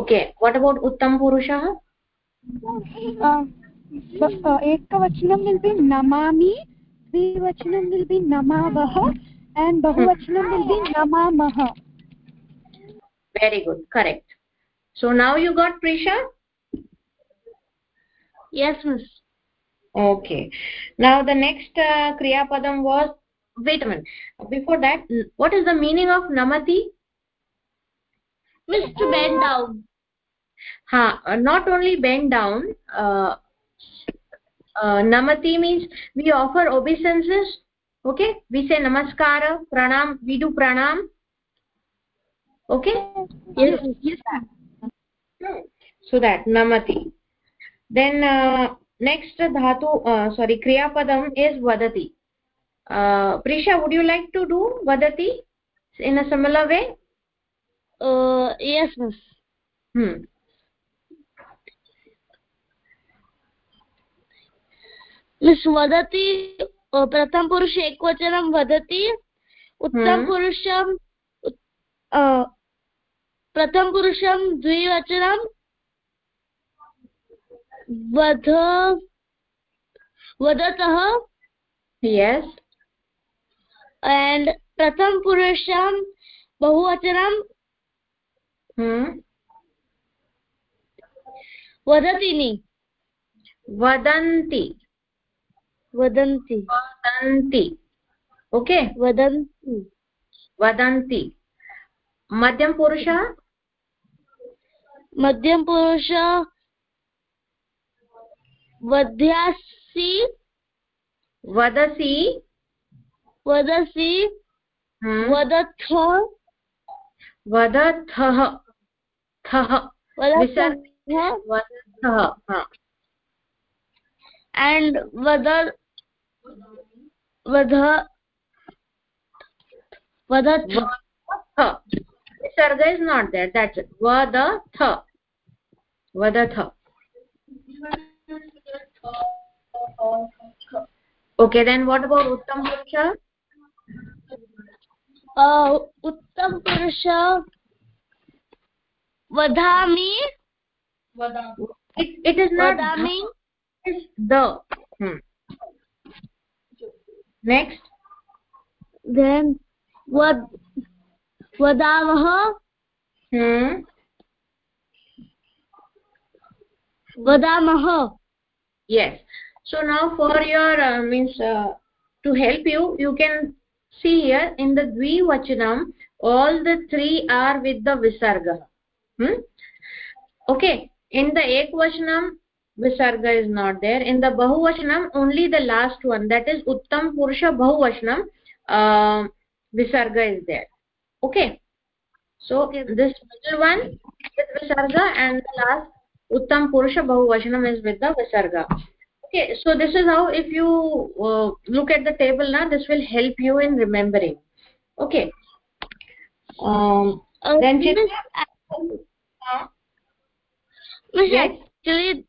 okay what about uttam purushah uh, ekavachanam will be namami dvivachanam will be namavah and bahuvachanam will be namamah very good correct so now you got prisha yes miss okay now the next uh, kriya padam was wait a minute before that what is the meaning of namati miss to bend down ha uh, not only bend down uh, uh, namati means we offer obeisances okay we say namaskara pranam we do pranam okay yes yes hmm. so that namati then uh, next dhatu uh, sorry kriya padam is vadati uh, prisha would you like to do vadati in a similar way uh, yes miss hmm miss वदति प्रथमपुरुष एकवचनं वदति उत्तमपुरुषं प्रथमपुरुषं द्विवचनं वध वदतः। Yes and प्रथम पुरुषं बहुवचनं वदतिनि वदन्ति वदन्ति। वदन्ति। ओके? वदन्ति। वदन्ति। मध्यमपुरुषः मध्यमपुरुष वध्यासि। वदसि। वदसि। हम्म। वदथ। वदथः थः वदथः वदथः हा and whether whether whether visarga is not there that's it vadatha vadatha okay then what about uttam purusha uh uttam purusha vadami it, it is not vadami is the hmm. next. Then vad vadamah hmm. vadamah yes. So now for your uh, means uh, to help you you can see here in the dvivachanam all the three are with the visarga. Hmm? Okay in the ekvachanam visarga is not there. In the bahuvachanam only the last one that is uttam purusha bahuvachanam uh, visarga is there. Okay so this middle one is visarga and the last uttam purusha bahuvachanam is with the visarga okay so this is how if you uh, look at the table now this will help you in remembering. Okay. Um uh, then miss, uh, yes. actually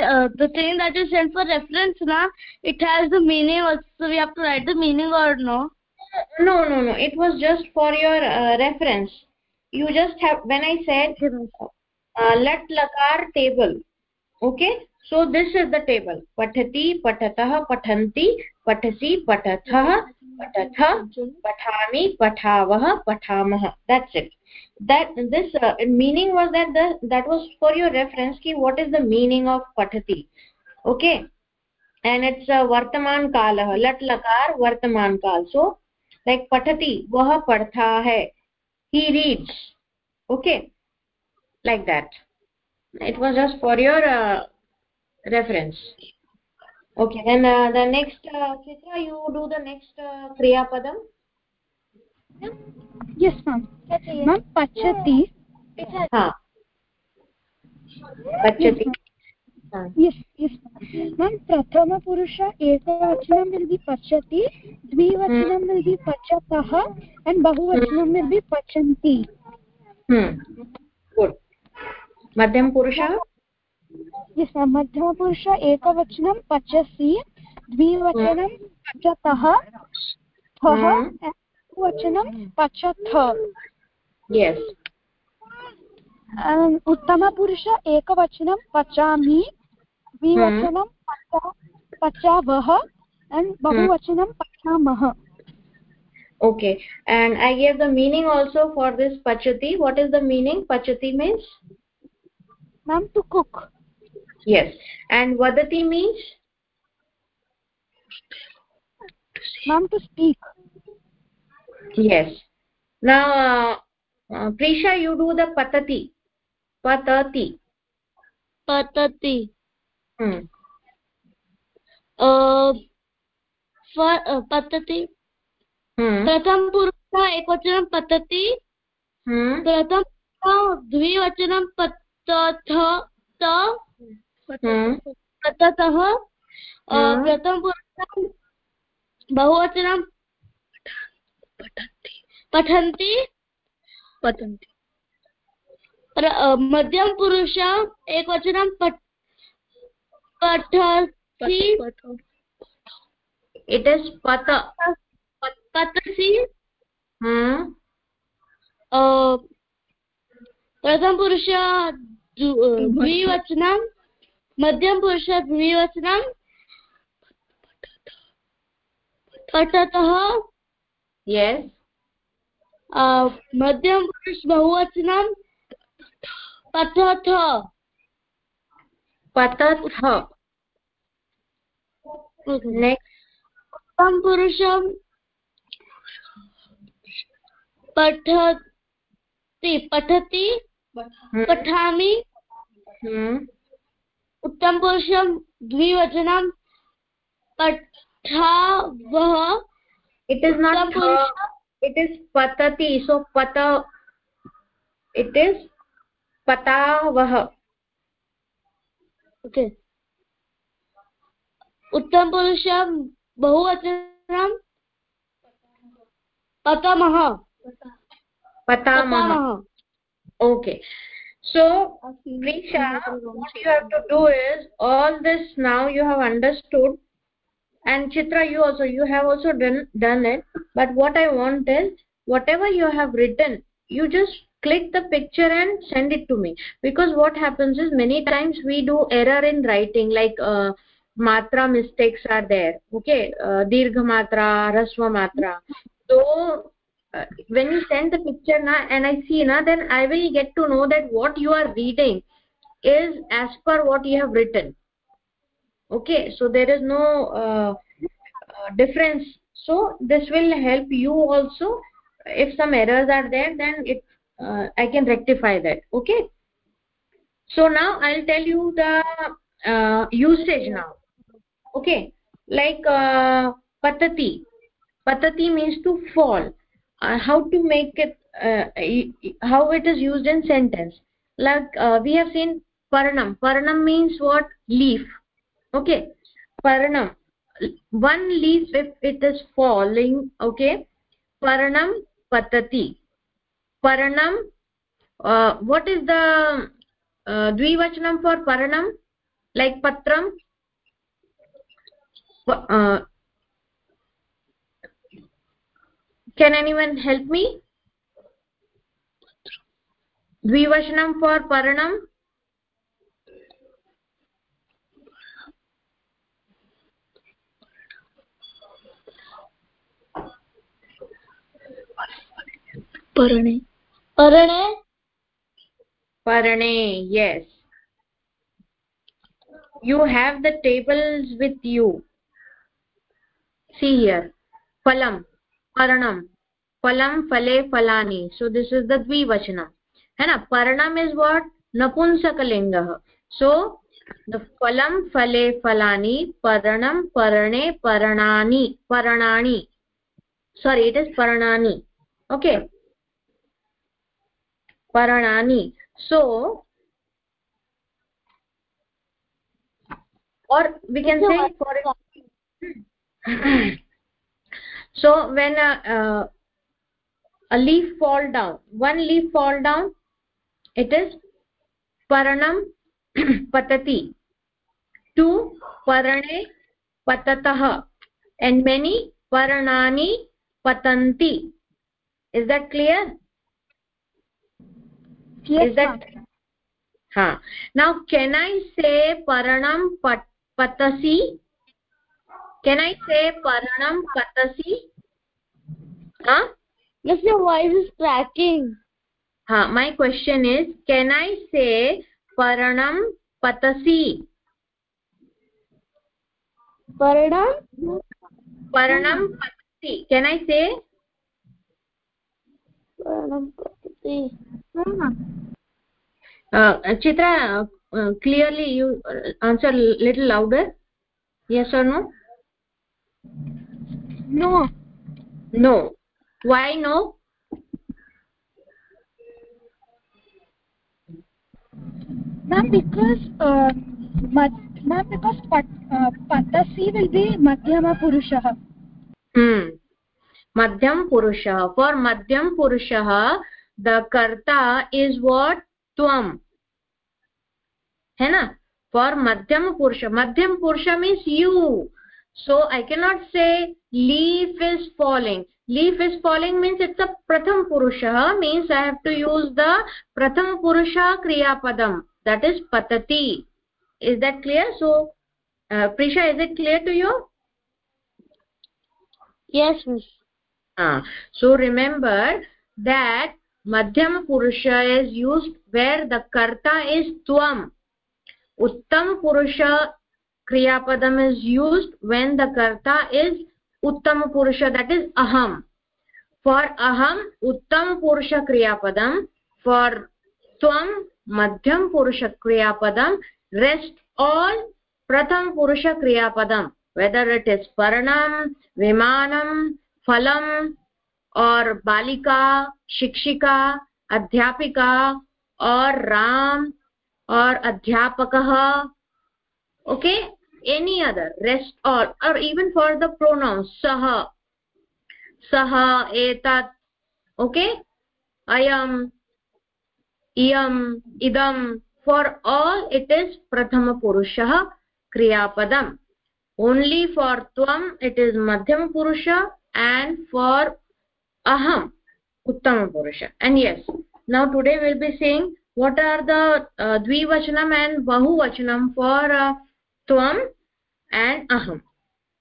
uh, the thing that you sent for reference na it has the meaning also we have to write the meaning or no? No no no it was just for your uh, reference. You just have when i said uh, lat lakar table okay so this is the table. Pathati patatah pathanti patasi patathah patatha pathami pathavah pathamah that's it. That this uh, meaning was that the that was for your reference ki what is the meaning of pathati? Okay? And it's uh, vartaman kalah lat lakar vartaman kal so like pathati vah padhta hai. He reads. Okay? Like that. It was just for your uh, reference okay then uh, the next uh, chitra you do the next uh, kriya padam yes ma'am ma'am pachati ha pachati yes yes ma'am prathama purusha ekavachanam will be pachati dvivachanam will be pachatah and bahuvachanam will be pachanti hmm good madhyam purusha मध्यमपुरुष एकवचनं पचसि द्विवचनं पचतः वचनं पचथ। उत्तमपुरुष एकवचनं पचामि पचा पचावः बहुवचनं पचामः। Okay and I gave the meaning also for this पचती what is the meaning पचति means um to cook yes and vadati means ma'am to speak yes now uh, uh, prisha you do the patati patati patati hmm uh पतति प्रथम पुरुषः एकवचनं पतति प्रथम द्विवचनं पतथ पततः प्रथम पुरुषं बहुवचनं पठन्ति। पठन्ति? मध्यम पुरुष एकवचनं पठ पठति it is pata patasi hmm uh प्रथम पुरुष द्विवचनं मध्यम पुरुष द्विवचनं पठतः। मध्यम पुरुष बहुवचनं पठथ next. उत्तम पुरुषं पठति पठति पठामि। उत्तम पुरुषम द्विवचनम पठा वह it is not it is पतति सो पत इट इज़ पता वह ओके उत्तम पुरुषम बहुवचनम पतम। पतामः। Okay. So Prisha, what you have to do is all this now you have understood. And chitra you also you have also done done it. But what i want is whatever you have written you just click the picture and send it to me. Because what happens is many times we do error in writing like uh, matra mistakes are there. Okay? Uh, dirgha matra rasva matra. So uh, when you send the picture na and i see na then i will get to know that what you are reading is as per what you have written. Okay so there is no uh, uh, difference. So this will help you also. If some errors are there then it uh, i can rectify that. Okay? So now i'll tell you the uh, usage now. Okay? Like uh, patati. Patati means to fall uh, how to make it uh, how it is used in sentence. Like uh, we have seen paranam. Paranam means what? Leaf. Okay. Paranam. One leaf if it is falling okay. Paranam patati. Paranam uh, what is the uh, dvivachanam for paranam? Like patram? Uh, can anyone help me? Dvivachanam for paranam. Parane. Parane? Parane yes. You have the tables with you. See here. Phalam पर्णम फलम फले फलानी so this is the है ना? पर्णम is what नपुंसक लिंग सो फलम फले फलानी पर्णम पर्णे पर्णानी पर्णानी सॉरी इट इज़ पर्णानी। ओके पर्णानी। सो और we can say so when a, uh, a leaf fall down one leaf fall down it is paranam patati. Two parane patatah and many paranani patanti. Is that clear? Yes, is that ha now can i say paranam pat patasi can i say paranam patasi huh? Yes your voice is cracking. Ha my question is can i say paranam patasi paranam? Paranam patasi can i say? Paranam patasi uh, chitra uh, clearly you answer little louder. Yes or no no no why no ma'am because uh, ma'am because pat, uh, patasi will be madhyama purushah hmm madhyam purushah for madhyam purushah the karta is what tvam hai na for madhyam purusha madhyam purusha means you so i cannot say leaf is falling. Leaf is falling means it's a pratham purusha means i have to use the pratham purusha kriya padam that is patati. Is that clear? So uh, prisha is it clear to you? Yes miss. Ah so remember that madhyam purusha is used where the karta is tvam. Uttam purusha kriyapadam is used when the karta is uttam purush is अहम् for अहम् उत्तमपुरुषक्रियापदम् for त्वं मध्यमपुरुषक्रियापदम् प्रथम पुरुष क्रियापदम whether it is पर्णम् विमानम् फलम और बालिका शिक्षिका अध्यापिका और राम और अध्यापक okay any other rest all or even for the pronouns saha. Saha etat okay? I ayam iyam idam. For all it is prathama purushah kriyapadam. Only for tvam it is madhyam purusha and for aham uttama purusha. And yes now today we'll be seeing what are the uh, dvivachanam and bahuvachanam for uh, tvam and aham.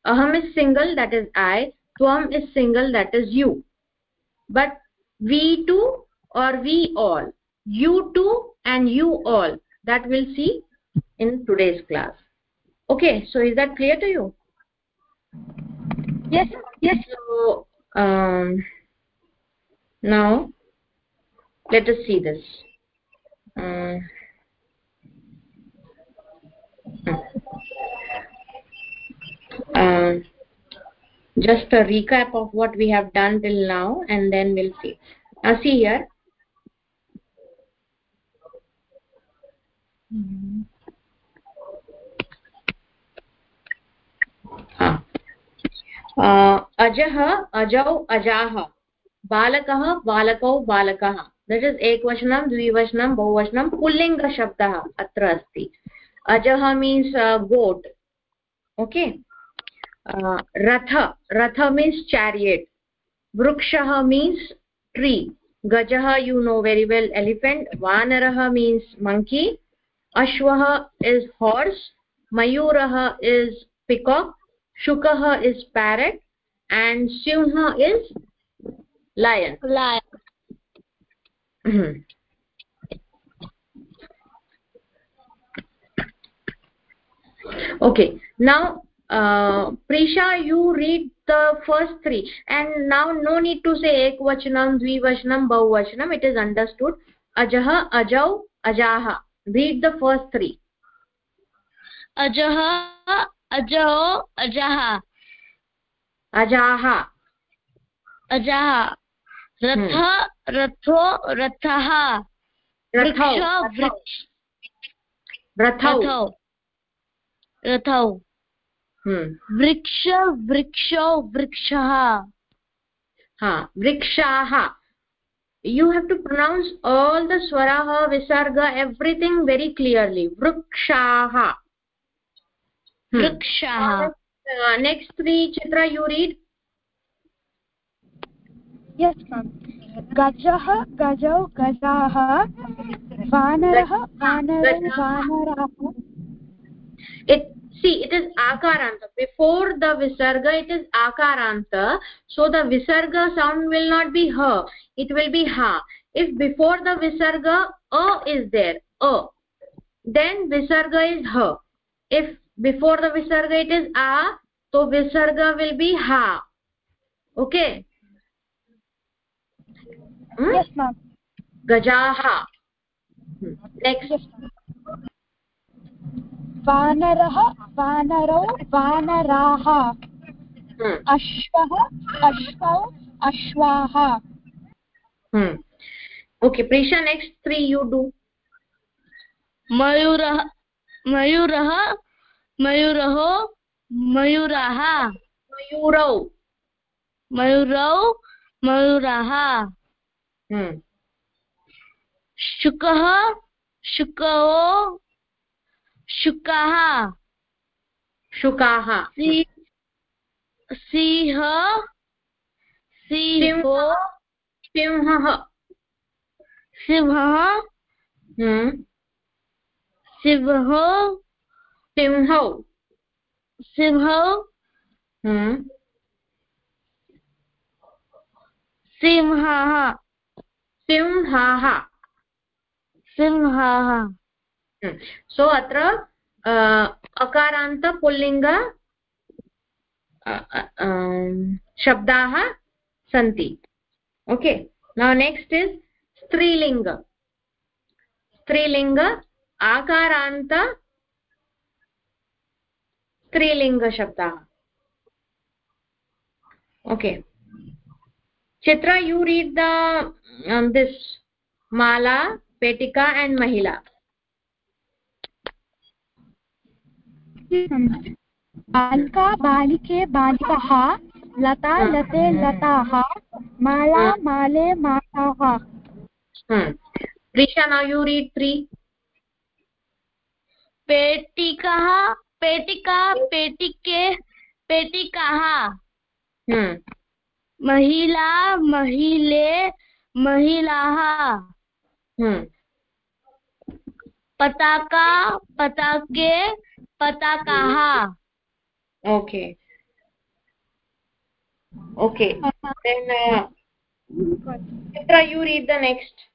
Aham is single that is i. Tvam is single that is you. But we two or we all? You two and you all. That we'll see in today's class. Okay so is that clear to you? Yes yes. So um now let us see this. Uh, uh, just a recap of what we have done till now and then we'll see now see here अजः अजौ अजाः बालकः बालकौ बालकः that is एकवचनं द्विवचनं बहुवचनं पुल्लिङ्गशब्दः अत्र अस्ति अजः मीन्स् गोट् ओके रथ रथ मीन्स् चारियेट् वृक्षः मीन्स् ट्री गजः you know very well elephant वानरः मीन्स् मङ्की अश्वः इस् हार्स् मयूरः इस् पिकाक् शुकः is parrot and Singh is lion lion okay. Now uh, prisha you read the first three and now no need to say ekvachanam dvivachanam bahuvachanam it is understood ajah ajau ajaha read the first three ajah ajaho ajah ajaha अजः रथ रथो रथः वृक्ष वृक्ष रथौ रथौ वृक्ष वृक्ष वृक्ष। हा वृक्षाः। You have to pronounce all the स्वरः विसर्ग एव्रिथिङ्ग् वेरि क्लियर्लि वृक्षाः। वृक्षाः। नेक्स्ट् त्री चित्र यू रीड् गजः गजौ गजाः वानरः वानरौ वानराः see it is akaranta before the visarga it is akaranta so the visarga sound will not be ha it will be ha if before the visarga a is there a then visarga is ha if before the visarga it is a so visarga will be ha okay hmm? yes ma'am gajaha hmm. next yes ma'am वानरः वानरौ वानराः। hmm. अश्वः अश्वौ अश्वाः। okay prisha next three you do. मयूरः मयूरः मयूरहो मयूराः। मयूरौ। मयूरौ मयूराः। hmm. शुकः शुकौ शुकाः। शुकाः। सिंह सिंहो सिंहः। सिंहः. सिंहो सिंहौ। सिंहौ hmm. सिंहः। सिंहाः। सिंहः। सो अत्र अकारान्त पुल्लिङ्ग शब्दाः सन्ति. ओके नौ नेक्स्ट् इस् स्त्रीलिङ्ग. स्त्रीलिङ्ग आकारान्त स्त्रीलिङ्गशब्दाः. Okay chitra you read the um, this mala petika and बालिका बालिके बालिकाः लता लते लताः माला माले मालाः hmm prisha now you read three पेटिकाः पेटिका पेटिके पेटिकाः। hmm महिला महिले महिलाः। hmm पताका पताके पताकाः okay okay then Chitra you read the next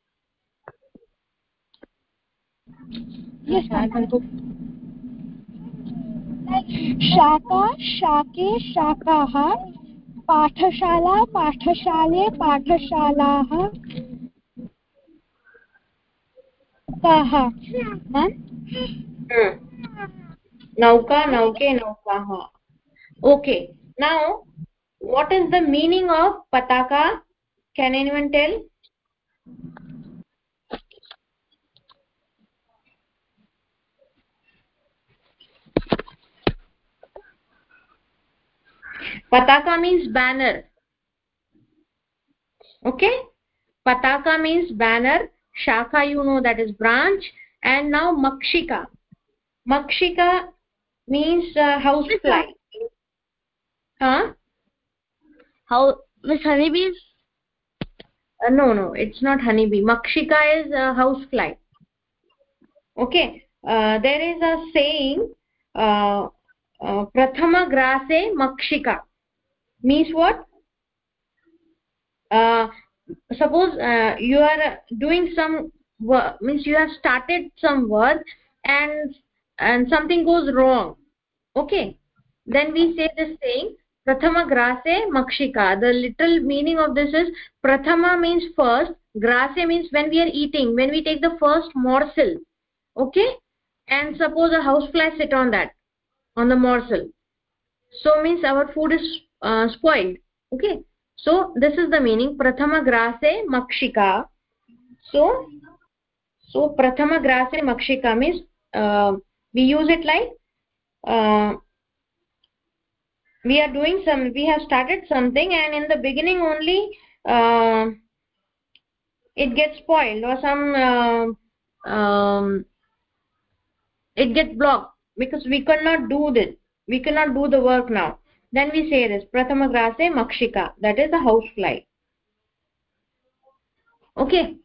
शाका शाके शाकाः पाठशाला पाठशाले पाठशालाः ताः nauka nauke naukaha okay. Now what is the meaning of pataka? Can anyone tell? Pataka means banner. Okay? Pataka means banner. Shaka you know that is branch. And now makshika. Makshika means uh, house fly huh? How miss honeybees uh, no no it's not honeybee. Makshika is a house fly okay uh, there is a saying uh, uh, prathama grase makshika. Means what? Uh, suppose uh, you are doing some work means you have started some work and and something goes wrong. Okay? Then we say this saying prathama grase makshika. The literal meaning of this is prathama means first grase means when we are eating when we take the first morsel. Okay? And suppose a housefly sit on that on the morsel. So means our food is uh, spoiled. Okay? So this is the meaning prathama grase makshika. So so prathama grase makshika means uh, we use it like uh, we are doing some we have started something and in the beginning only uh, it gets spoiled or some uh, um, it gets blocked because we cannot do this. We cannot do the work now. Then we say this prathama grase makshika. That is the house fly okay.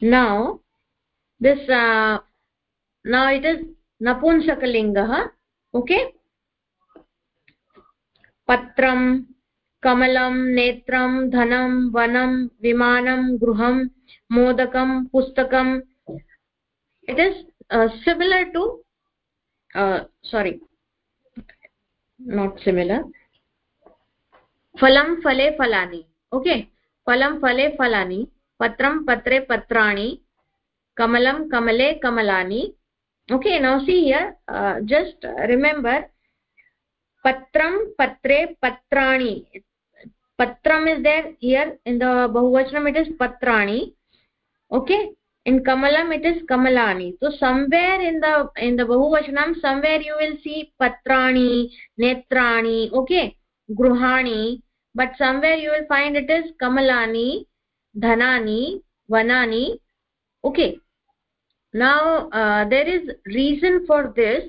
Now this uh, now it is napunsakalingah okay patram कमलं नेत्रं धनं वनं विमानं गृहं मोदकं is uh, similar to uh, sorry not similar phalam phale phalani okay phalam phale phalani patram patre patrani kamalam kamale kamalani. Okay now see here uh, just remember patram patre patrani. Patram is there here in the bahuvachanam it is patrani. Okay in kamalam it is kamalani. So somewhere in the in the bahuvachanam somewhere you will see patrani netrani okay gruhani. But somewhere you will find it is kamalani dhanani vanani. Okay now uh, there is reason for this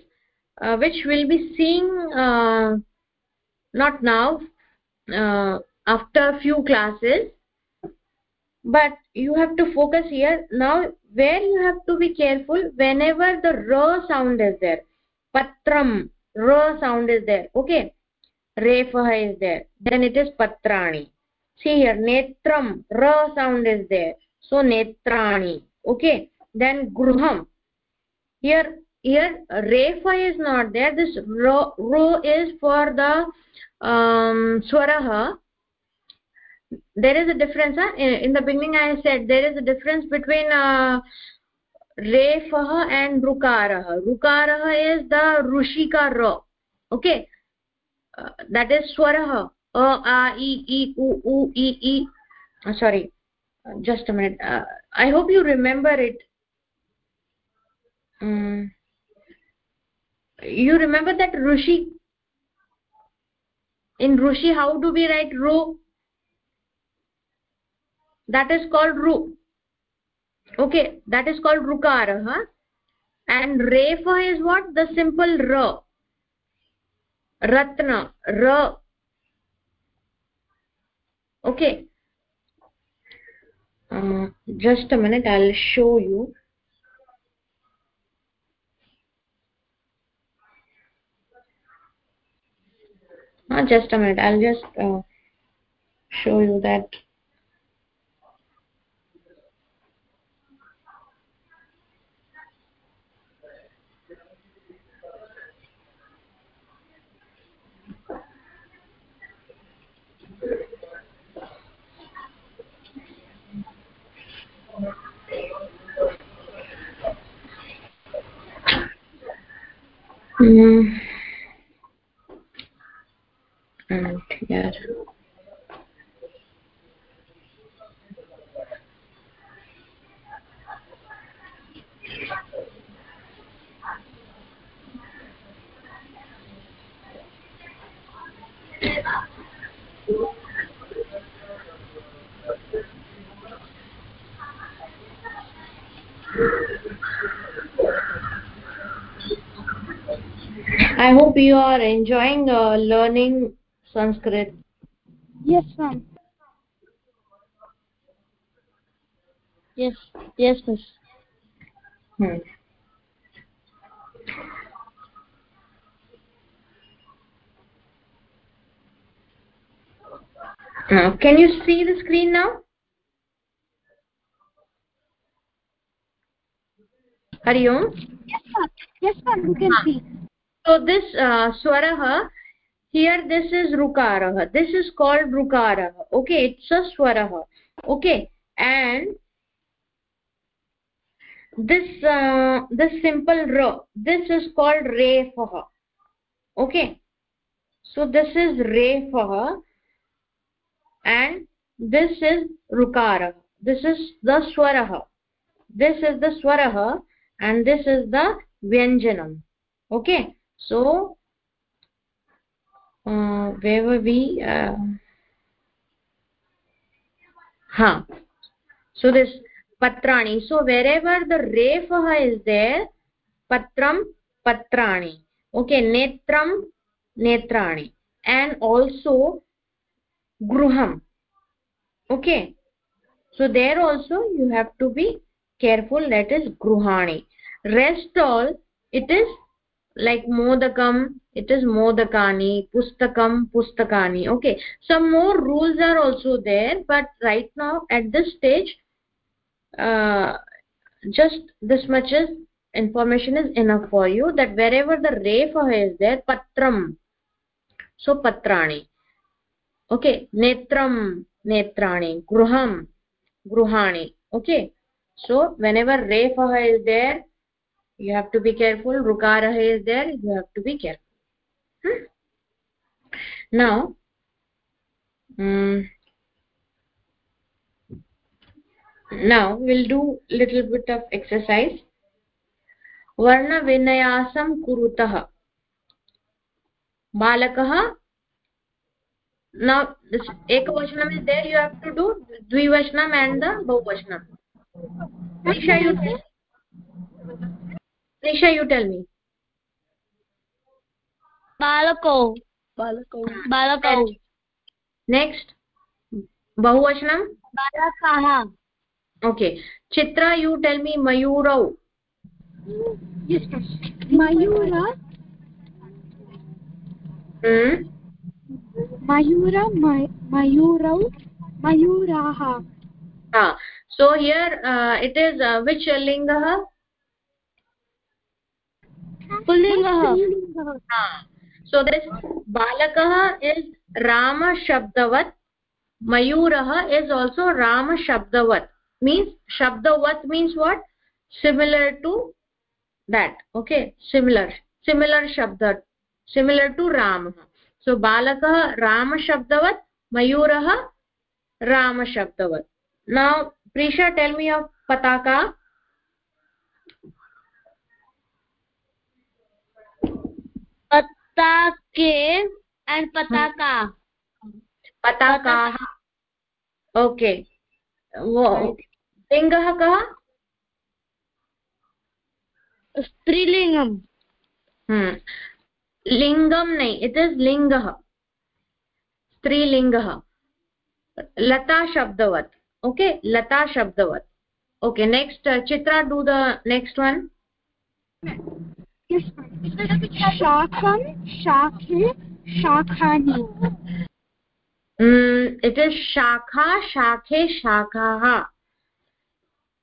uh, which we'll be seeing uh, not now uh, after a few classes. But you have to focus here. Now where you have to be careful whenever the ra sound is there patram ra sound is there okay? Refah is there then it is patrani. See here netram ra sound is there so netrani okay then gruham here here refa is not there. This ro, ro is for the um swaraha. There is a difference huh? in, in the beginning i said there is a difference between uh, and rukarah rukarah is the rushika ra okay? Uh, that is swarah a a e e u u e e. Uh, sorry. Just a minute. Uh, i hope you remember it um, you remember that rushi? In rushi how do we write ru? That is called ru. Okay that is called rukara huh? and refa is what? The simple ra ratna ra okay. Uh, just a minute i'll show you uh, just a minute i'll just uh, show you that mm. Here i hope you are enjoying uh, learning sanskrit? Yes ma'am. Yes yes miss. Hmm. Uh, can you see the screen now? Hari om? Yes ma'am. Yes ma'am you can see. So this uh, swarah here this is rukarah. This is called rukarah. Okay it's a swarah. Okay and this uh, this simple ra this is called refah okay so this is refah and this is rukara this is the swarah. This is the swarah and this is the vyanjanam. Okay so uh, were we uh, ha so this patrani so wherever the refah is there patram patrani okay netram netrani and also gruham okay so there also you have to be careful that is gruhani rest all it is like modakam it is modakani pustakam pustakani okay. Some more rules are also there but right now at this stage uh, just this much is information is enough for you that wherever the refa is there patram. So patrani. Okay netram netrani gruham gruhani okay. So whenever refa is there you have to be careful rukara is there you have to be careful hmm? now um, now we'll do little bit of exercise वर्णविन्यासं कुरुतः बालकः now this ekavachanam is there you have to do dvivachanam and the bahuvachanam Nisha you Nisha you tell me balako balako balako next bahuvachanam balakaah okay chitra you tell me mayurau yes mayura hmm mayura mayurau mayuraah ah so here uh, it is uh, which lingah पुल्लिङ्गः। So this हाँ। बालकः is रामशब्दवत् मयूरः is also रामशब्दवत्। Means शब्दवत् means what similar to that okay similar similar शब्द similar to रामः। So बालकः रामशब्दवत् मयूरः रामशब्दवत्। न प्रीषा टेल् मी आफ् पताका patake and pataka pataka okay वो लिङ्गः कः? स्त्रीलिङ्गम् लिङ्गं नै इट् इस् लिङ्गः स्त्रीलिङ्गः लता शब्दवत्। ओके? लता शब्दवत्। Okay next Chitra do the next one शाखं शाखे शाखानि इट् इस् शाखा शाखे शाखाः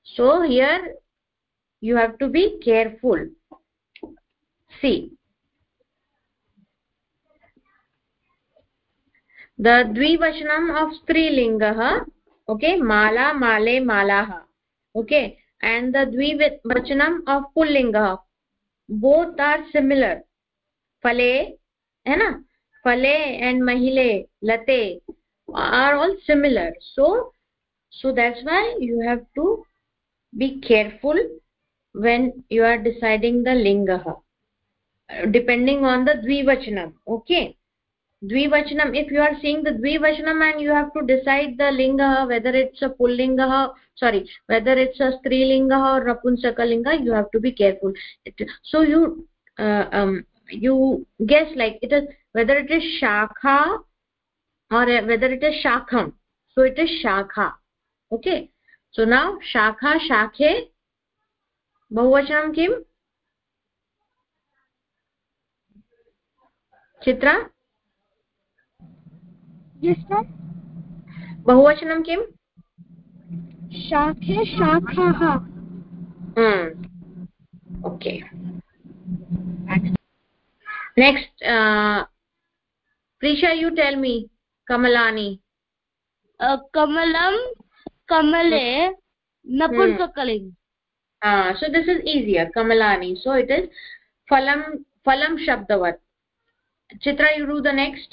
so here you have to be careful see the dvivachanam of strilingah okay mala male malaha okay and the dvivachanam of pullingah both are similar. Phale hai na phale and mahile late are all similar. So so that's why you have to be careful when you are deciding the linga depending on the dvivachanam okay द्विवचनम if you are seeing the dvivachanam and you have to decide the lingah whether it's a pullingah sorry whether it's a striling और नपुंसक लिंग you have to be careful so you you guess like it is whether it is शाखा और whether it is शाखं so it is शाखा okay so ना शाखा शाखे बहुवचनं किम् चित्रा विष्णु किम शाखे शाखा okay next Prisha you tell me कमलानि कमलं कमले नपुंसकलिङ्ग् सो दिस् इज़ ईसियर् कमलानि सो इट् इस् फलं फलं शब्दवत् Chitra you do the next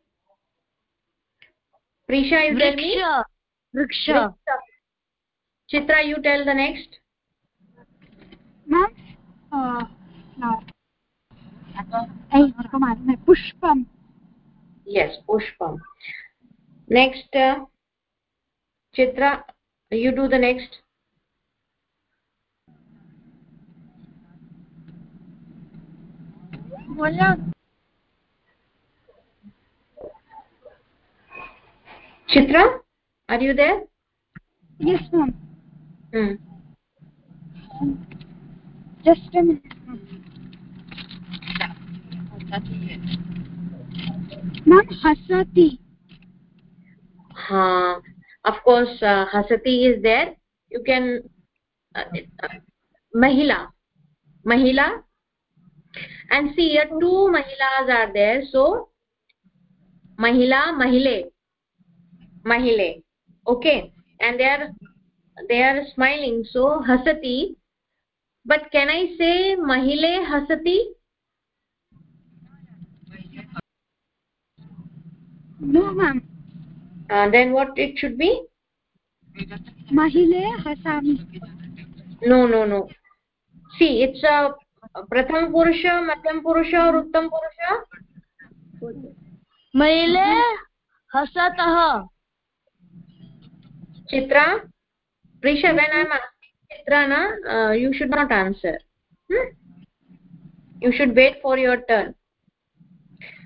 prisha you tell me. Vriksha chitra you tell the next. Ma'am uh, no. Pushpam. Yes pushpam. Next uh, chitra you do the next chitra are you there yes ma'am hmm. just a minute ma'am hasati ha of course uh, hasati is there you can uh, uh, mahila mahila and see here two mahilas are there so mahila mahile mahile okay and they are they are smiling so hasati but can i say mahile hasati no ma'am uh, then what it should be mahile hasami no no no see it's a प्रथम पुरुष मध्यम पुरुष और उत्तम पुरुष महिले हसतः chitra prisha when i'm asking chitra na uh, you should not answer hmm? you should wait for your turn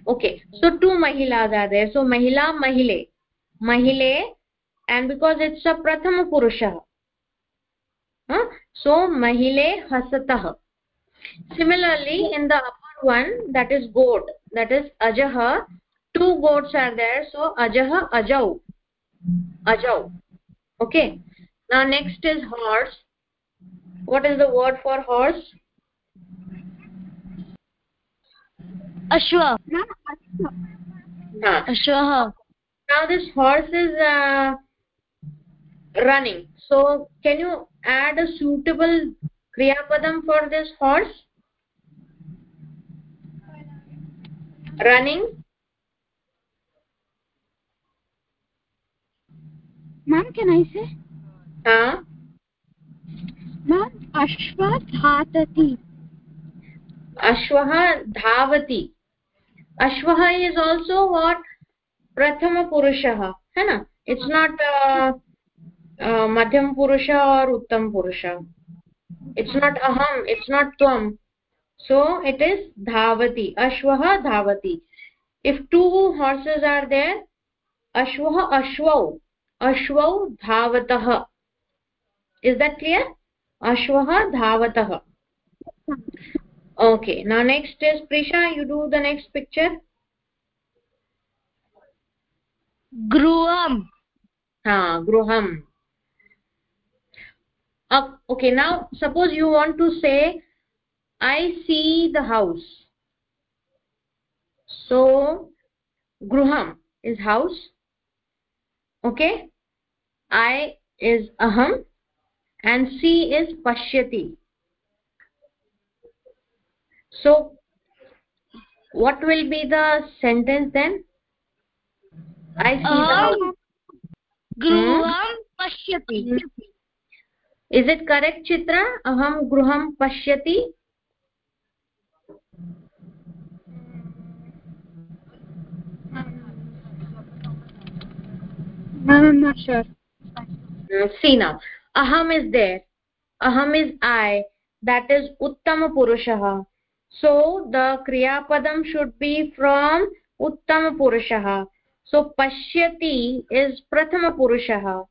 okay so two mahilas are there so mahila mahile mahile and because it's a prathama purusha huh? so mahile hasatah similarly in the upper one that is goat that is ajah two goats are there so ajah ajau ajau okay. Now next is horse. What is the word for horse? Ashwa ha ashwah now this horse is uh, running. So can you add a suitable kriya padam for this horse? Running ma'am can I say हाँ ma'am अश्व धावती अश्व धावती अश्व is also what प्रथम पुरुषः है ना it's not मध्यम पुरुष और उत्तम पुरुष इट्स नॉट अहम इट्स नॉट त्वम सो इट इज़ धावती अश्व धावती if two horses are there अश्व अश्व dhavatah is that clear ashwah dhavatah okay now next is prisha you do the next picture gruham ha gruham uh, okay now suppose you want to say i see the house so gruham is house okay i is aham and see is pashyati so what will be the sentence then i see the house gruham pashyati is it correct chitra aham gruham pashyati i'm not sure. Mm, see now. Aham is there. Aham is i. That is uttama purushah so the kriya padam should be from uttama purushah so pashyati is prathama purushah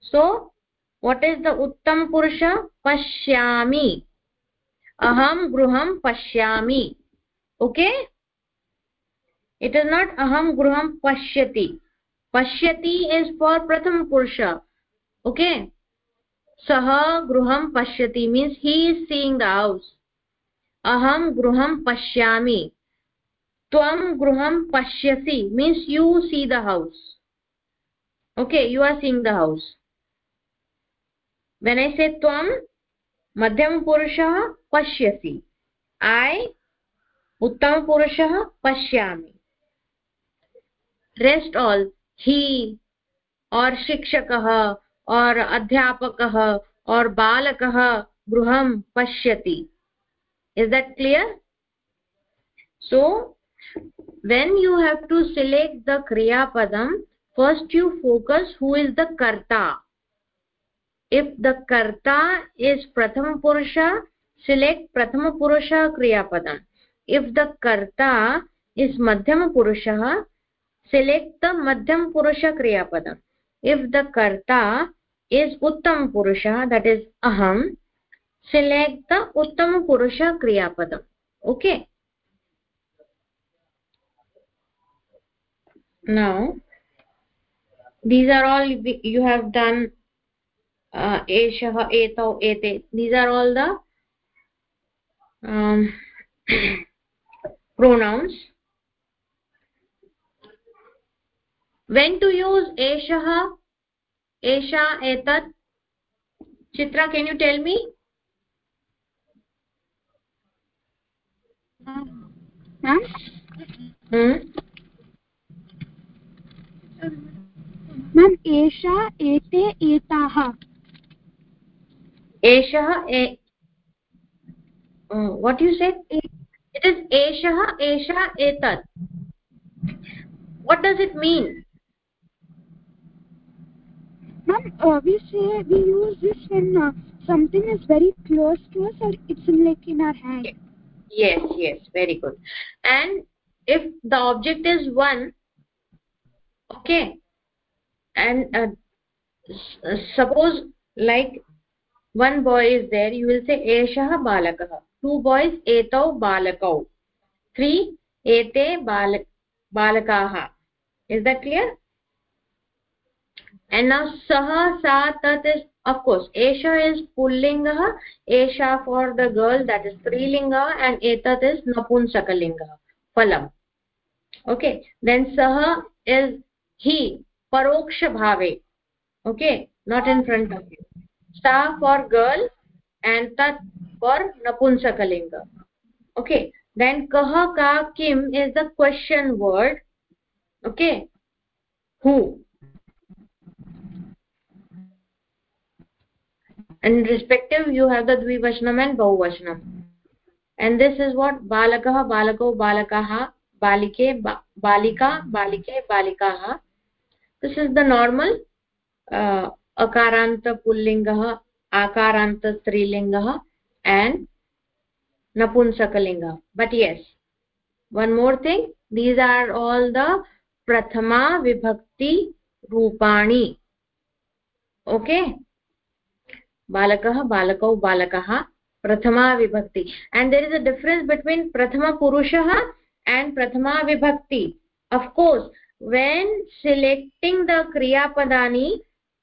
so what is the uttam purusha? Pashyami. Aham gruham pashyami. Okay? It is not aham gruham pashyati pashyati is for pratham purusha okay saha gruham pashyati means he is seeing the house aham gruham pashyami tvam gruham pashyasi means you see the house okay you are seeing the house when i say tvam madhyam purushah pashyasi i purushah pashyami rest all ही, और शिक्षक, और अध्यापक, और बालक गृह पश्यति। Is that clear so when you have to select the kriyapadam first you focus who is the karta if the karta is pratham purush select pratham purush kriyapadam if the karta is madhyam purush select the madhyam purusha kriya padam if the karta is uttam purusha that is aham select the uttam purusha kriya padam okay now these are all you have done uh, eshah etau ete these are all the um, pronouns when to use eshah esha etat chitra can you tell me? Hmm hmm? Ma'am esha ete etah एषः hmm, what you said? It is eshah esha etat what does it mean? Ma'am uh, we say we use this when uh, something is very close to us or it's in like in our hand yes yes very good and if the object is one okay and uh, suppose like one boy is there you will say eshah balakah two boys etau balakau three ete balak balakaah is that clear and now saha sa tat is of course esha is pullingah esha for the girl that is strilinga and etat is napunsakalinga phalam. Okay then saha is he paroksha bhave. Okay not in front of you. Sa for girl and tat for napunsakalinga okay then kah ka kim is the question word. Okay who and respective you have the dvivachanam and bahuvachanam and this is what balakah balako balakah balike ba balika balike balikah this is the normal uh, akaranta pullingah akaranta strilingah and napunsakalinga but yes one more thing these are all the prathama vibhakti rupani okay बालकः बालकौ बालकः, प्रथमा विभक्ति। And there is a difference between प्रथमपुरुषः and प्रथमा विभक्ति। Of course when selecting the क्रियापदानि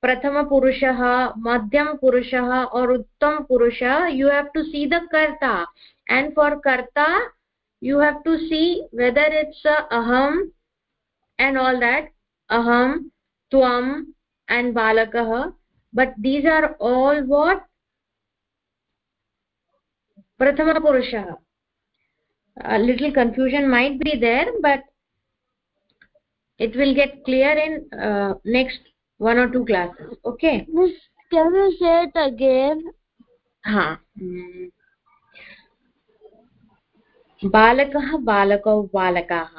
प्रथमपुरुषः मध्यमपुरुषः और् उत्तमपुरुषः you have to see the कर्ता एण्ड् फार् कर्ता you have to see whether it's अहम् एण्ड् आल् देट् अहं त्वम् एण्ड् बालकः but these are all what prathama purushah a little confusion might be there but it will get clear in uh, next one or two classes okay can you say it again ha बालकः बालकौ बालकाः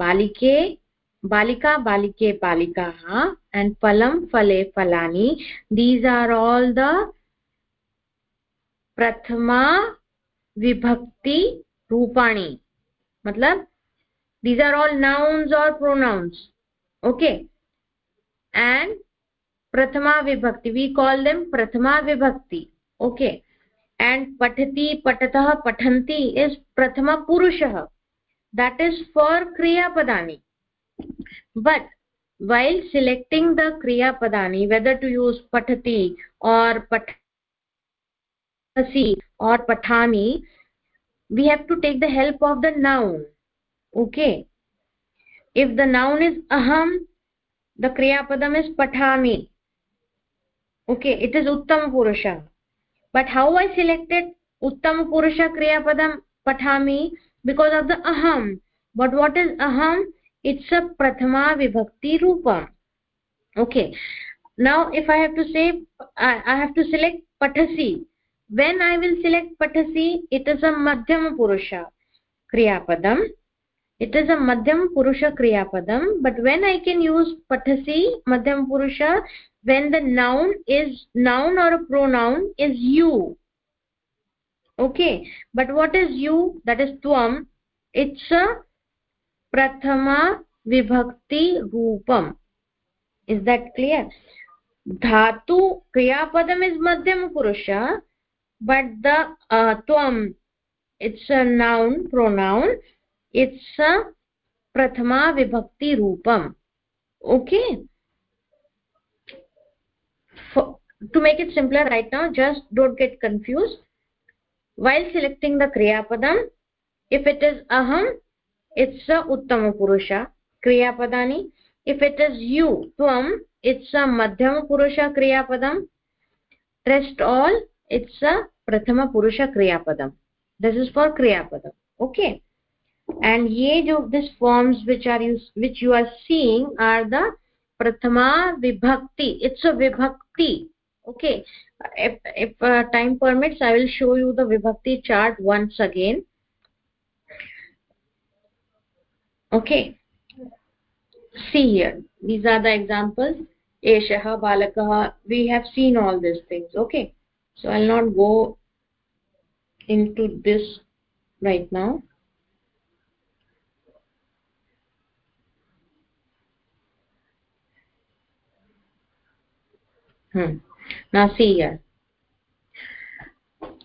बालिके बालिका, बालिके, बालिकाः and हाँ, फलं फले, फलानि। These are all the प्रथमा विभक्ति रूपाणि। मतलब these are all nouns or pronouns okay and प्रथमा विभक्ति वी कॉल देम् प्रथमा विभक्ति। ओके एण्ड् पठति, पठतः, पठन्ति इस् प्रथमपुरुषः देट् इस् फार् क्रियापदानि but while selecting the kriya padani whether to use patati or patasi or pathami we have to take the help of the noun okay if the noun is aham the kriya padam is pathami okay it is uttam purusha but how i selected uttam purusha kriya padam pathami because of the aham but what is aham it's a prathama vibhakti rupa. Okay. Now if i have to say i, I have to select pathasi. When i will select pathasi it is a madhyama purusha kriya padam it is a madhyam purusha kriya padam but when i can use pathasi madhyam purusha when the noun is noun or a pronoun is you. Okay. But what is you? That is tvam. It's a प्रथमा विभक्ति रूपम्. Is that clear धातु क्रियापदम् is मध्यम पुरुष but the त्वम् it's a noun pronoun it's a प्रथमा विभक्ति रूपम्. Okay to make it simpler right now just don't get confused while selecting the क्रियापदम if it is अहम it's a उत्तमपुरुष क्रियापदानि if it is you त्वम् it's अ मध्यमपुरुष क्रियापदं rest all it's a प्रथमपुरुष क्रियापदं this is for क्रियापदम् okay and ये जो this forms which are you which you are seeing are the प्रथमा विभक्ति इट्स अ विभक्ति okay if time permits I will show you the विभक्ति chart once again okay. See here. These are the examples. Eshah balakah we have seen all these things. Okay. So i'll not go into this right now. Hmm. Now see here.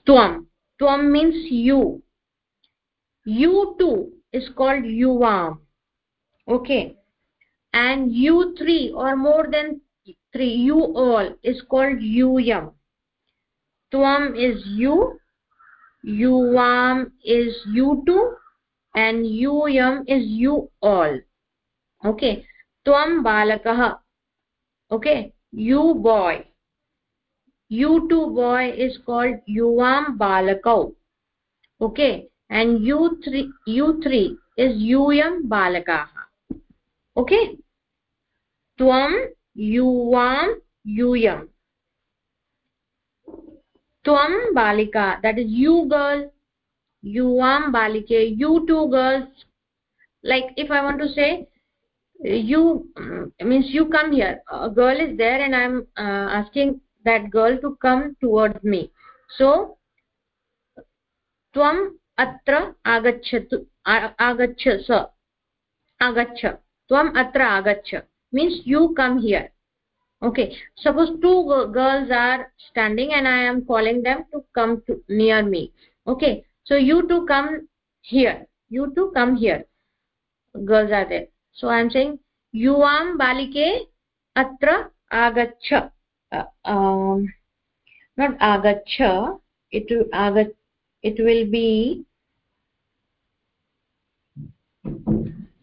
Tvam tvam means you. You too is called yuvam okay. And you three or more than three you all is called yuyam tvam is you yuvam is you two, and yuyam is you all. Okay. Tvam balakah. Okay. You boy. You two boy is called yuvam balakau. Okay. And you three you three is yuyam balakah okay? Tvam yuvam yuyam. Tvam balika. That is you girl. Yuvam balike. You two girls. Like if i want to say you means you come here. A girl is there and i'm uh, asking that girl to come towards me. So atra agacchatu agaccha sa agaccha त्वम् अत्र आगच्छ। Means you come here okay suppose two girls are standing and I am calling them to come to near me okay so you two come here you two come here girls are there so I am saying युवां बालिके अत्र आगच्छ. Not आगच्छ. It आगच्छ. It will be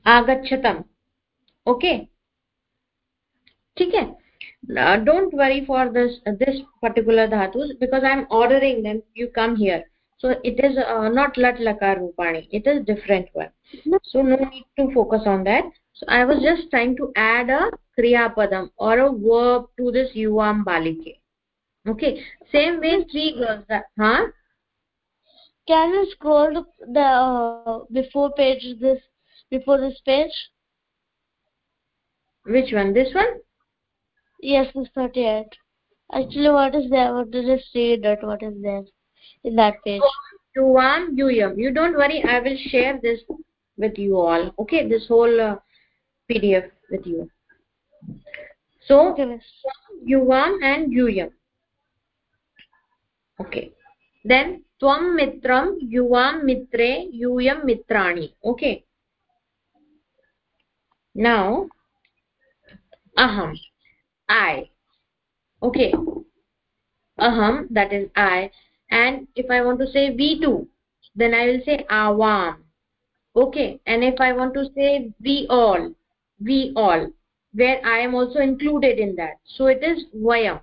आगच्छतम्. Okay? okay uh, don't worry for this uh, this particular dhatus because i am ordering them. You come here. So it is uh, not lat lakar rupani. It is different one. So no need to focus on that. So i was just trying to add a kriya padam or a verb to this yuvam balike. Okay? Same way three girls that huh? Can you scroll the uh, before page this before this page which one? This one? Yes this 38 actually what is there? What did just read that what is there in that page? Yuvam um, yuyam you don't worry. I will share this with you all. Okay? This whole uh, pdf with you. So okay, yuvam and yuyam um. okay. Then tvam mitram yuvam mitre yuyam um, mitrani. Okay? Now aham. I. Okay. Aham that is i. And if i want to say we too then i will say avam okay. And if i want to say we all we all where i am also included in that. So it is vayam.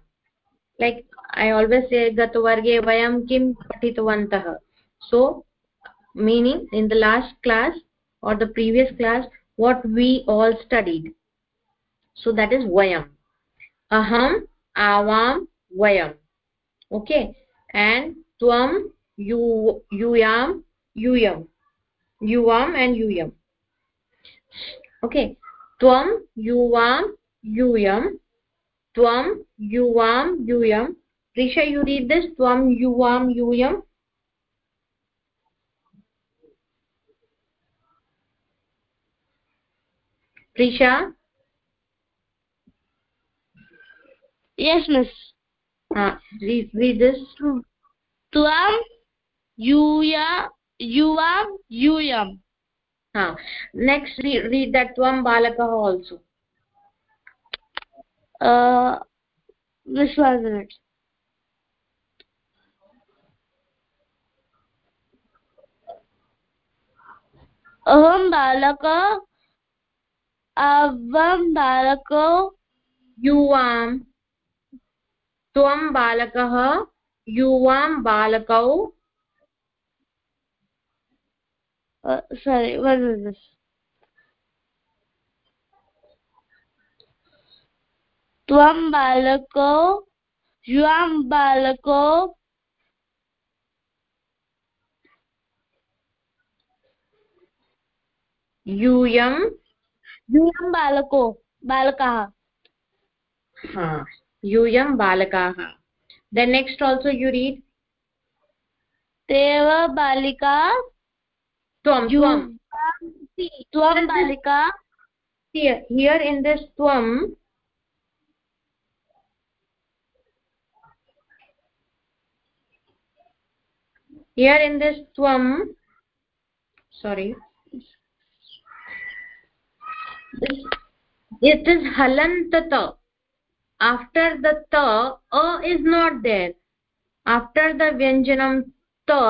Like i always say gatvarge vayam kim patitavantah so meaning in the last class or the previous class what we all studied so that is vayam. Aham avam vayam. Okay. And tvam you yuyam yuyam. Yuvam and yuyam. Okay. Tvam yuvam yuyam. Tvam yuvam yuyam. Risha you read this. Tvam yuvam yuyam. Risha yes miss uh, read, read this tvam yuya yuvam yuyam ha next read, read that tvam balakah also uh miss one minute अहं बालक अवं बालक युवां त्वं बालकः युवां बालकौ। sorry what is this? त्वं बालको युवां बालको। यूयं। युवां बालको बालकः। हा। यूयं बालकाः then next also you read तेव बालिका tvam tvam त्वं बालिका here here in this tvam here in this tvam sorry this, it is halantata after the ta a is not there after the vyanjanam ta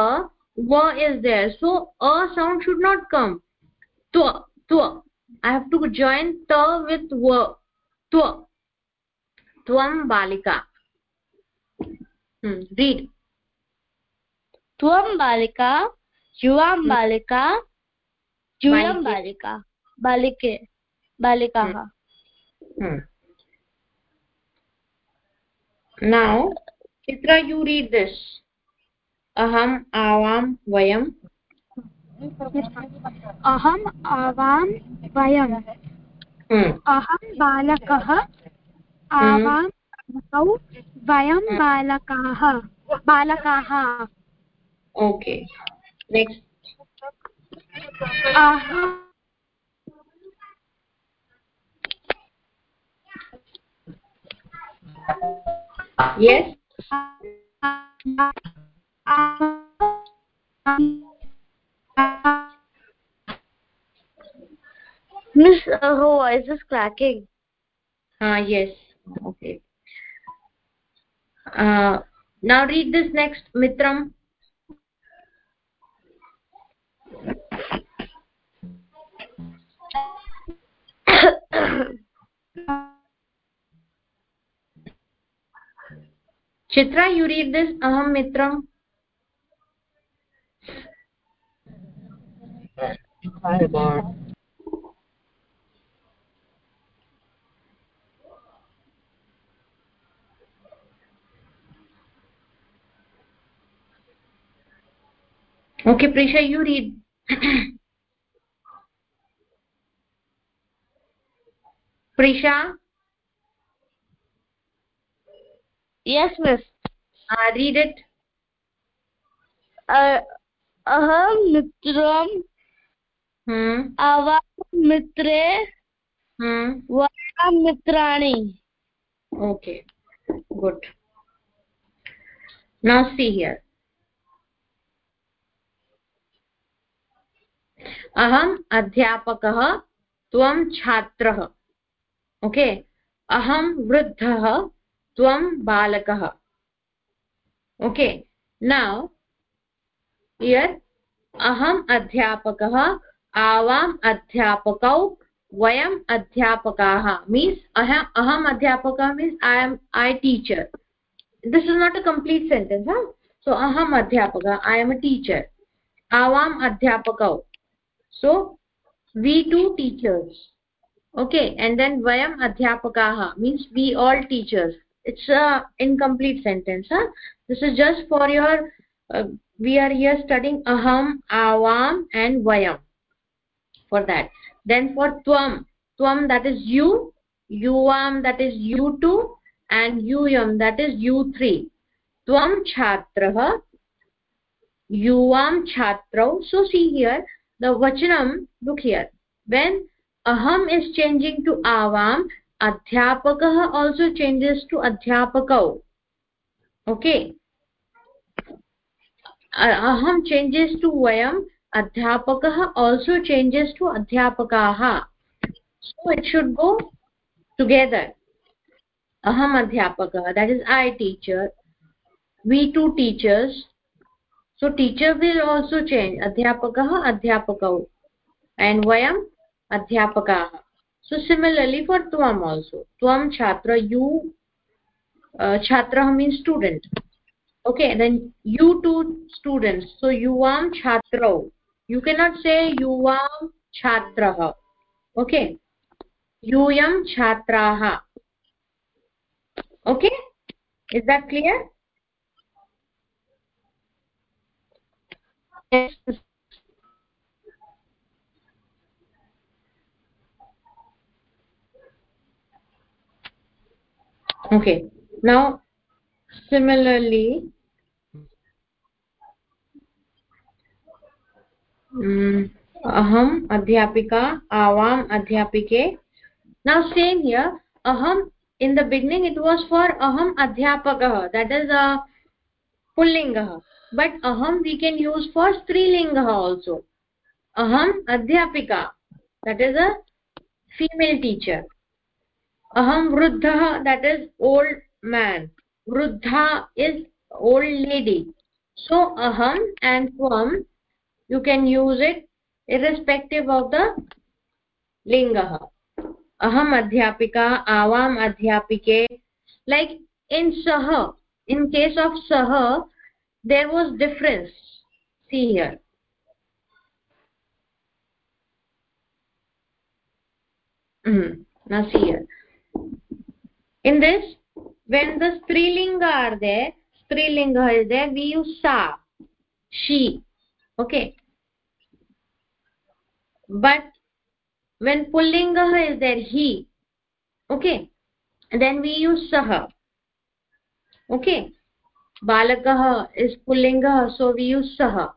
va is there so a sound should not come twa twa i have to join ta with va twa tvam balika hmm read त्वं बालिका युवां बालिका यूयं बालिके। बालिका बालिके बालिकाः hmm. now chitra you read this aham avam vayam अहम् आवां वयम् hmm. अहं बालकः आवां वयं बालकाः बालकाः okay next अहं yes. Miss uh, her voice is cracking? Ah yes. Okay. Uh, now read this next mitram chitra you read this aham mitram okay prisha you read prisha yes miss uh, read it uh, अहं मित्रम् hmm आवां मित्रे hmm वयं मित्राणि okay good now see here अहम् अध्यापकः त्वं छात्रः ओके अहं वृद्धः त्वं बालकः। ओके ना यत् अहम् अध्यापकः, आवाम् अध्यापकौ, वयम् अध्यापकाः। मीन्स् अहम् अहम् अध्यापकः means I am I teacher this is not a complete sentence हा सो अहम् अध्यापकः ऐ एम् अ टीचर् आवाम् अध्यापकौ। So we two teachers okay and then वयम् अध्यापकाः। Means we all teachers it's a incomplete sentence huh? this is just for your uh, we are here studying aham avam and vayam for that. Then for tvam tvam that is you yuvam that is you two and yuyam that is you three. Tvam chhatrah yuvam chhatrau. So see here the vachanam look here. When aham is changing to avam adhyapakah also changes to adhyapakau. Okay? Aham changes to vayam adhyapakah also changes to adhyapakaah so it should go together. Aham adhyapakah that is i teacher. We two teachers. So teacher will also change adhyapakah adhyapakau. And vayam adhyapakaah so similarly for tvam also. Tvam chhatra you uh, chhatra means student. Okay then you two students. So yuvam chhatrau you cannot say yuvam chhatrah okay? Yuyam chhatraah okay? Is that clear okay. Now similarly um, aham adhyapika avam adhyapike. Now same here. Aham in the beginning it was for aham adhyapakah that is a pullinga. But aham we can use for strilinga also. Aham adhyapika. That is a female teacher aham vruddha that is old man. Vruddha is old lady. So aham and tvam you can use it irrespective of the linga aham adhyapika avam adhyapike. Like in sah in case of sah there was difference. See here. Mm, now see here in this when the strilinga are there strilinga is there we use sa she okay? But when pullinga is there he okay? Then we use sah okay? Balakah is pullinga so we use sah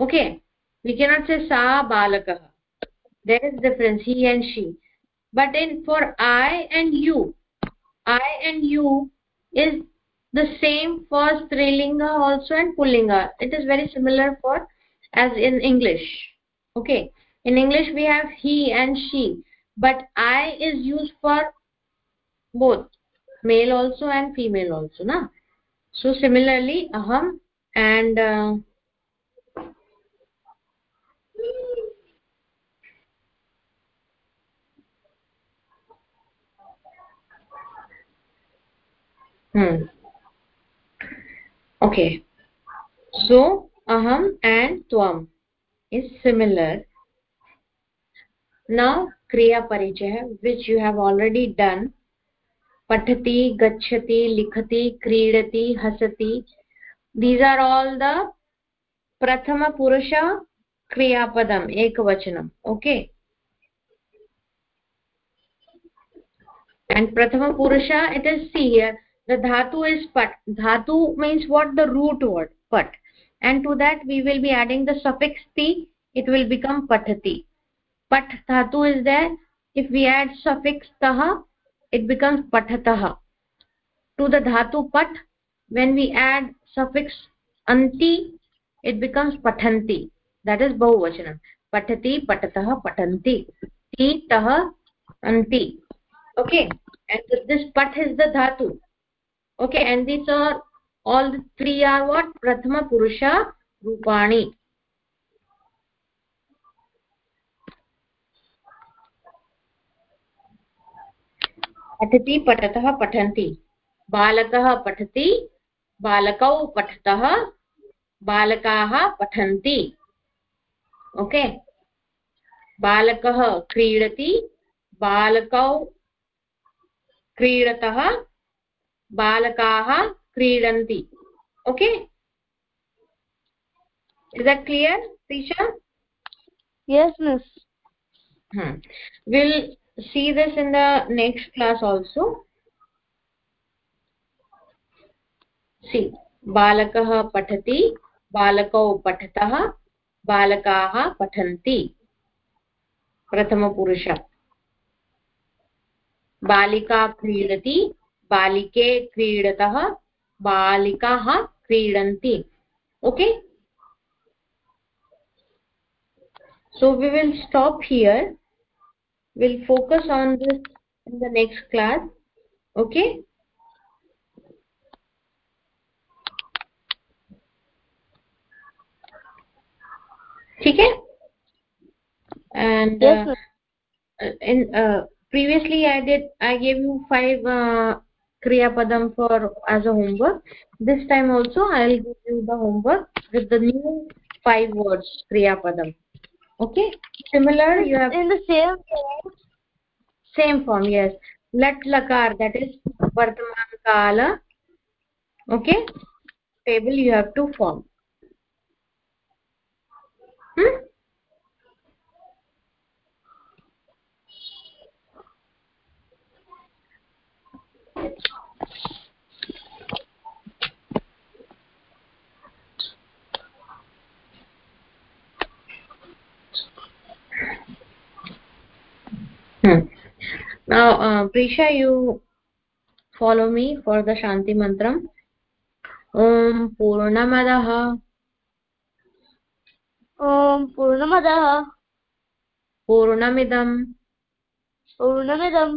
okay? We cannot say sa balakah. There is difference he and she but in for i and you i and you is the same for strilinga also and pullinga it is very similar for as in english. Okay. In english we have he and she. But i is used for both male also and female also na? So similarly aham and uh, hmm okay so aham and tvam is similar now kriya parichaya which you have already done patati gachati likhati kridati hasati these are all the prathama purusha ekavachanam okay and prathama purusha it is see here the dhatu is pat dhatu means what the root word pat and to that we will be adding the suffix ti it will become patati pat dhatu is there if we add suffix tah it becomes pathatah to the dhatu pat when we add suffix anti it becomes pathanti that is bahuvachanam patati patatah patanti ti tah anti okay and this pat is the dhatu okay and these are all the three are what prathama purusha rupani पठति पठतः पठन्ति बालकः पठति बालकौ पठतः बालकाः पठन्ति okay बालकः क्रीडति बालकौ क्रीडतः बालकाः क्रीडन्ति is that clear prisha yes miss hmm. we'll see this in the next class also see बालकः पठति बालकौ पठतः बालकाः पठन्ति प्रथमपुरुष बालिका क्रीडति बालिके क्रीडतः बालिकाः क्रीडन्ति। Okay so we will stop here will focus on this in the next class okay ठीक् and previously I that I gave you five kriya padam for as a homework. This time also i'll give you the homework with the new five words kriya padam okay? Similar you have in the same form? Same form yes. Lat lakar that is vartaman kala. Okay? Table you have to form. Hmm? Hmm. Now, uh, Prisha, you follow me for the Shanti Mantram. ॐ पूर्णमदः ॐ पूर्णमदः पूर्णमिदं पूर्णमिदं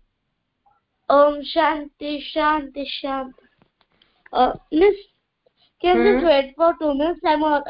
ओम शांति शांति शांति। Miss can you two minutes I am